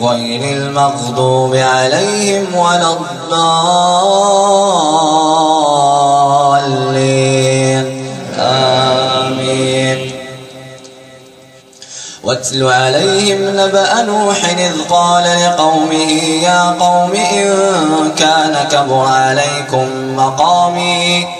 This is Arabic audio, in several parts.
غير المغضوب عليهم ولا الضالين. آمين. واتل عليهم نبأ نوح إذ قال لقومه يا قوم إن كان كبر عليكم مقامي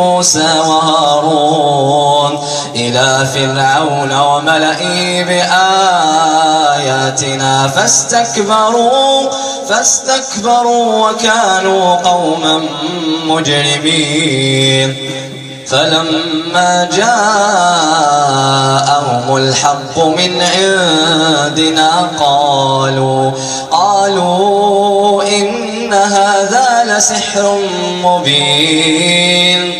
موسى وهارون إلى فرعون وملئه بآياتنا فاستكبروا فاستكبروا وكانوا قوما مجرمين. فلما جاءهم الحق من عندنا قالوا قالوا إن هذا لسحر مبين.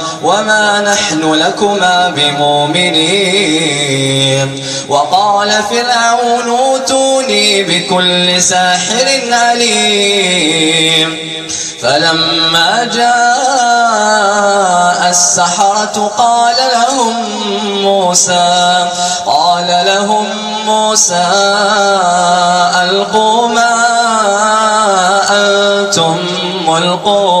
وما نحن لكما بمؤمنين وقال فرعون اوتوني بكل ساحر عليم فلما جاء السحرة قال لهم موسى قال لهم موسى ألقوا ما أنتم ملقون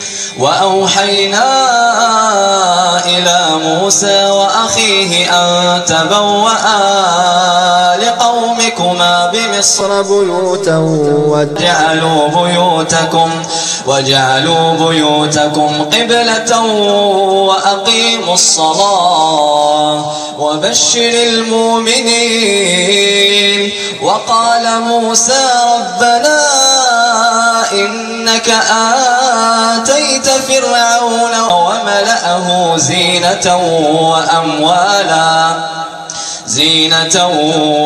وأوحينا إلى موسى وأخيه أن تبوأ لقومكما بمصر بيوتا واجعلوا بيوتكم واجعلوا بيوتكم قبلة وأقيموا الصلاة وبشر المؤمنين وقال موسى ربنا إنك آتيت فرعون وملأه زينة وأموالا زينة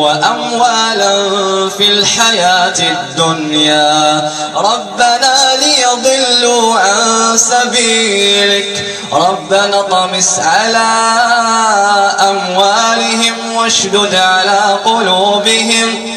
وأموالا في الحياة الدنيا. ربنا ليضلوا عن سبيلك. ربنا طمس على أموالهم واشدد على قلوبهم.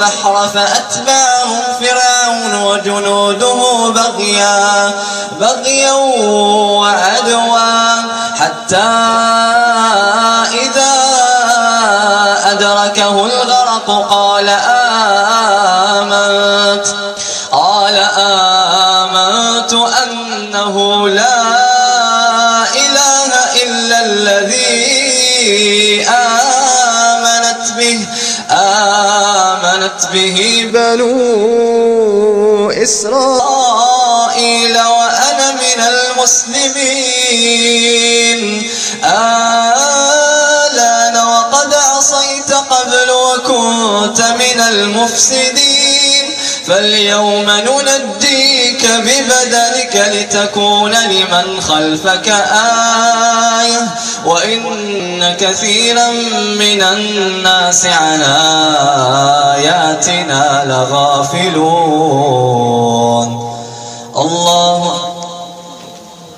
البحر فأتبعهم فرعون وجنوده بغيا بغيا وعدوا حتى إسرائيل وأنا من المسلمين. آلان وقد عصيت قبل وكنت من المفسدين. فاليوم ننجيك ببدنك لتكون لمن خلفك آية. وإن كثيرا من الناس عن آياتنا لغافلون. الله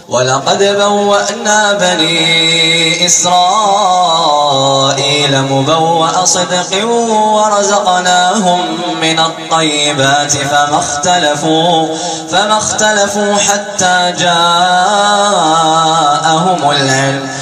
ولقد بوأنا بني إسرائيل مبوأ صدق ورزقناهم من الطيبات فما اختلفوا فما اختلفوا حتى جاءهم العلم.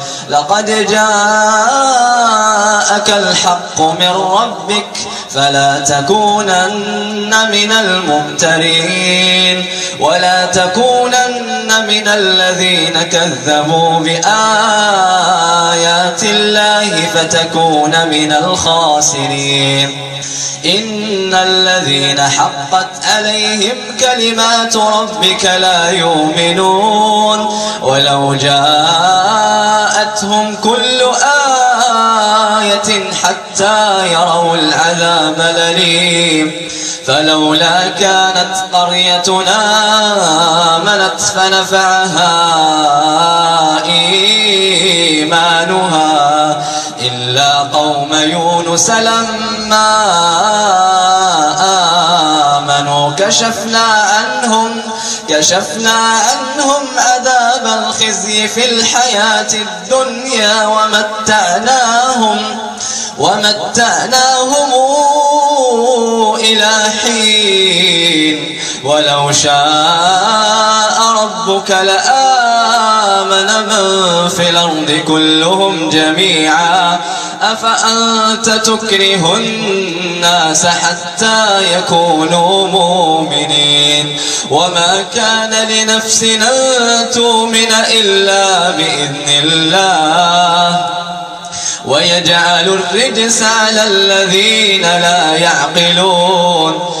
لقد جاءك الحق من ربك فلا تكونن من الممترين ولا تكونن من الذين كذبوا بآيات الله فتكون من الخاسرين. إن الذين حقت عليهم كلمات ربك لا يؤمنون. ولو جاءتهم كل آية حتى يروا العذاب الأليم. فلولا كانت قريتنا آمنت فنفعها إيمانها. إلا قوم يونس لما آمنوا كشفنا عنهم كشفنا عنهم عذاب الخزي في الحياة الدنيا ومتعناهم ومتعناهم إلى حين. ولو شاء ربك لآمن من في الأرض كلهم جميعا. أفأنت تكره الناس حتى يكونوا مؤمنين؟ وما كان لنفس أن تؤمن إلا بإذن الله. ويجعل الرجس على الذين لا يعقلون.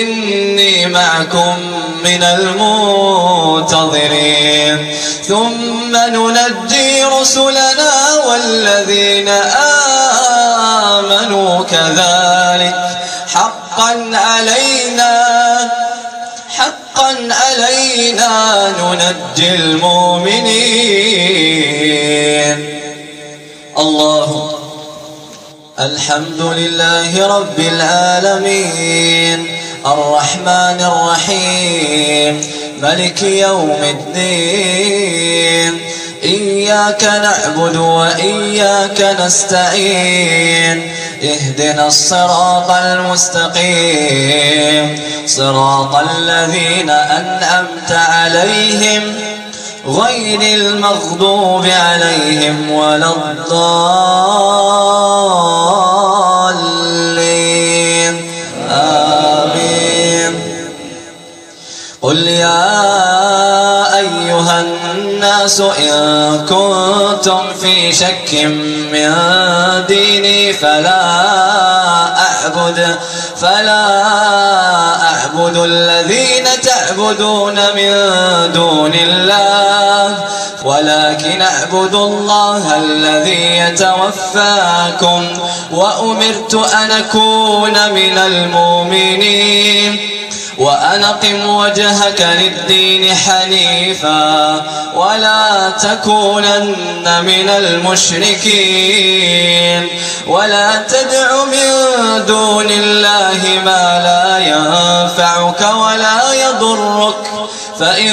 إني معكم من المنتظرين. ثم ننجي رسلنا والذين آمنوا كذلك. حقا علينا حقا علينا ننجي المؤمنين. الله الحمد لله رب العالمين. الرحمن الرحيم. ملك يوم الدين. إياك نعبد وإياك نستعين. اهدنا الصراط المستقيم. صراط الذين أنعمت عليهم غير المغضوب عليهم ولا الضالين. قل يا أيها الناس إن كنتم في شك من ديني فلا أعبد فلا أعبد الذين تعبدون من دون الله ولكن أعبد الله الذي يتوفاكم وأمرت أن أكون من المؤمنين. وأن قم وجهك للدين حنيفا ولا تكونن من المشركين ولا تدع من دون الله ما لا ينفعك ولا يضرك فإن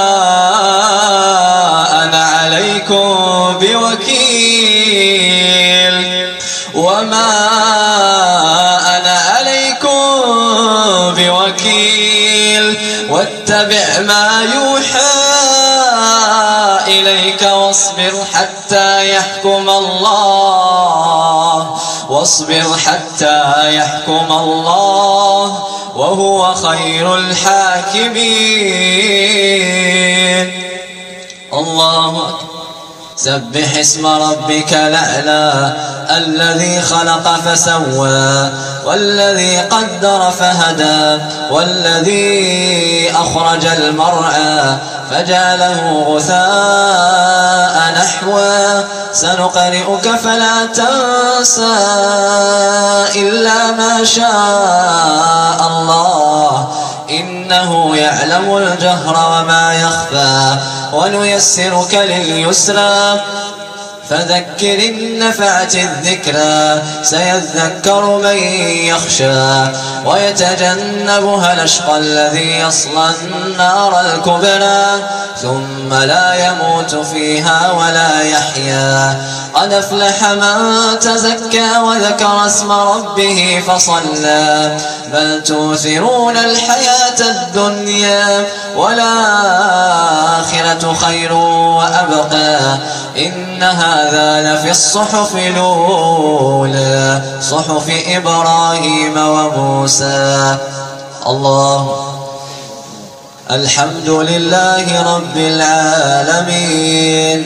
واصبر حتى يحكم الله. واصبر حتى يحكم الله. وهو خير الحاكمين. الله سبح اسم ربك الأعلى. الذي خلق فسوى. والذي قدر فهدى. والذي أخرج المرعى. فجعله غثاء نحوا. سنقرئك فلا تنسى إلا ما شاء الله. إنه يعلم الجهر وما يخفى ونيسرك لليسرى. فذكر إن نفعت الذكرى سيذكر من يخشى ويتجنبها الأشقى الذي يصلى النار الكبرى ثم لا يموت فيها ولا يحيا. قد أفلح من تزكى وذكر اسم ربه فصلى بل توثرون الحياة الدنيا. والآخرة خير وأبقى. إن هذا لفي الصحف الأولى. صحف إبراهيم وموسى. الله الحمد لله رب العالمين.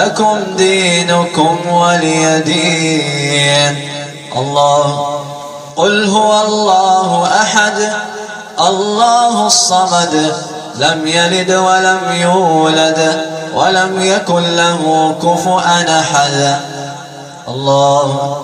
لكم دينكم ولي دين. الله. قل هو الله أحد. الله الصمد. لم يلد ولم يولد ولم يكن له كفؤا أحد. الله.